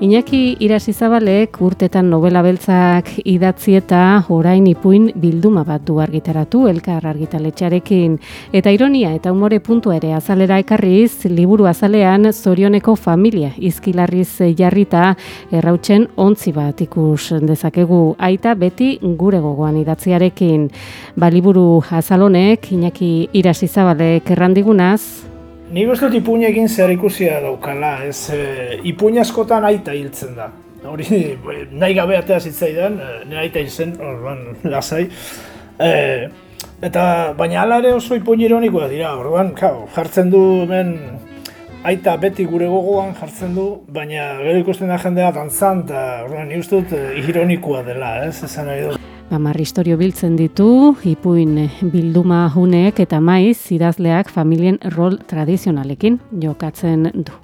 Iñaki Irasizabalek urtetan novela beltzak idatzi eta orain ipuin bilduma bat du argitaratu elkar argitaletxarekin. Eta ironia eta umore puntu ere azalera ekarriz, liburu azalean zorioneko familia izkilarriz jarrita errautzen ontzi bat ikus dezakegu aita beti gure gogoan idatziarekin. Ba liburu azalonek Iñaki Irasizabalek errandigunaz, Ni uste dut ipuinekin zer ikusia daukala, ez e, ipuin askotan aita hiltzen da. Hori nahi gabe atea zitzaidan, e, nire aita hiltzen, orduan lasai. E, eta baina hala ere oso ipuin ironikoa dira, orduan jartzen du hemen aita beti gure gogoan jartzen du, baina gero ikusten da jendea dantzan, eta orduan ni uste dut e, ironikoa dela, ez, esan nahi dut. Amar historio biltzen ditu, ipuin bilduma huneek eta maiz idazleak familien rol tradizionalekin jokatzen du.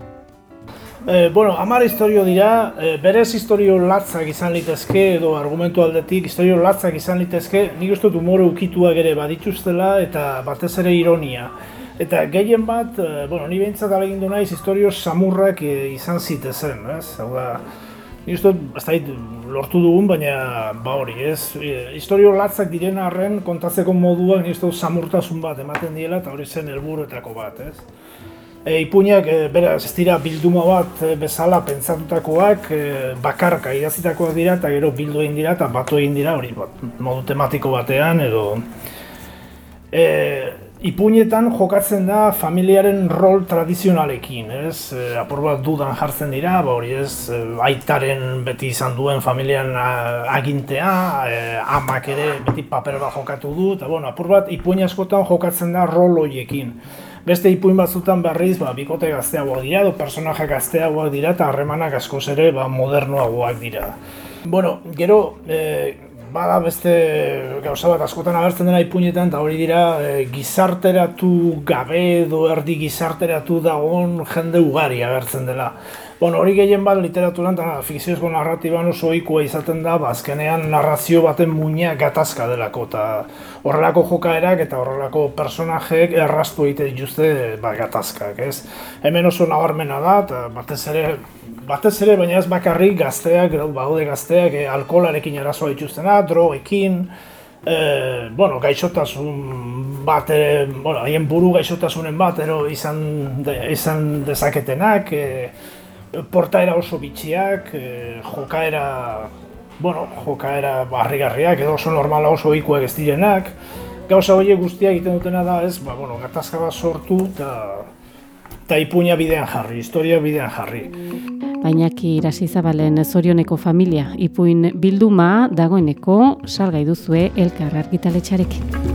E, bueno, amar historio dira, e, berez historio latzak izan litezke edo argumentu aldetik historio latzak izan litezke, nik uste dut umore ukituak ere badituztela eta batez ere ironia. Eta gehien bat, e, bueno, ni behintzat alegin du naiz, historio samurrak izan zitezen, ez? Hau da, Ni uste, ez da, lortu dugun, baina ba hori, ez? Historio latzak diren arren kontatzeko moduak ni uste samurtasun bat ematen diela eta hori zen helburuetako bat, ez? E, ipuinak, e, beraz, ez dira bilduma bat bezala pentsatutakoak, e, bakarka idazitakoak dira eta gero bildu egin dira eta batu egin dira hori, bat, modu tematiko batean edo... E, Ipuinetan jokatzen da familiaren rol tradizionalekin, ez? E, apur bat dudan jartzen dira, ba hori ez, e, aitaren beti izan duen familian agintea, e, amak ere beti paper bat jokatu du, eta bueno, apur bat ipuin askotan jokatzen da rol horiekin. Beste ipuin batzutan berriz, ba, bikote gazteagoak dira, edo personaje gazteagoak dira, eta harremanak askoz ere ba, modernoagoak dira. Bueno, gero, e, bada beste gauza bat askotan agertzen dena ipuinetan eta hori dira e, gizarteratu gabe edo erdi gizarteratu dagoen jende ugari agertzen dela. Bueno, hori gehien bat literaturan eta fikziozko narratiban oso ohikoa izaten da, bazkenean narrazio baten muina gatazka delako eta horrelako jokaerak eta horrelako personajeek errastu egite dituzte ba, gatazkak, ez? Hemen oso nabarmena da, eta batez ere batez ere, baina ez bakarrik gazteak, baude gazteak, e, alkoholarekin arazoa dituztena, drogekin, e, bueno, gaixotasun bat, e, bueno, haien buru gaixotasunen bat, ero izan, de, izan dezaketenak, e, portaera oso bitxiak, e, jokaera, bueno, jokaera barrigarriak, edo oso normala oso ikuak ez direnak, gauza horiek guztiak egiten dutena da, ez, ba, bueno, gatazka bat sortu, eta eta ipuña bidean jarri, historia bidean jarri. Bainaki irasizabalen zorioneko familia ipuin bilduma dagoeneko salgai duzue elkar argitaletxarekin.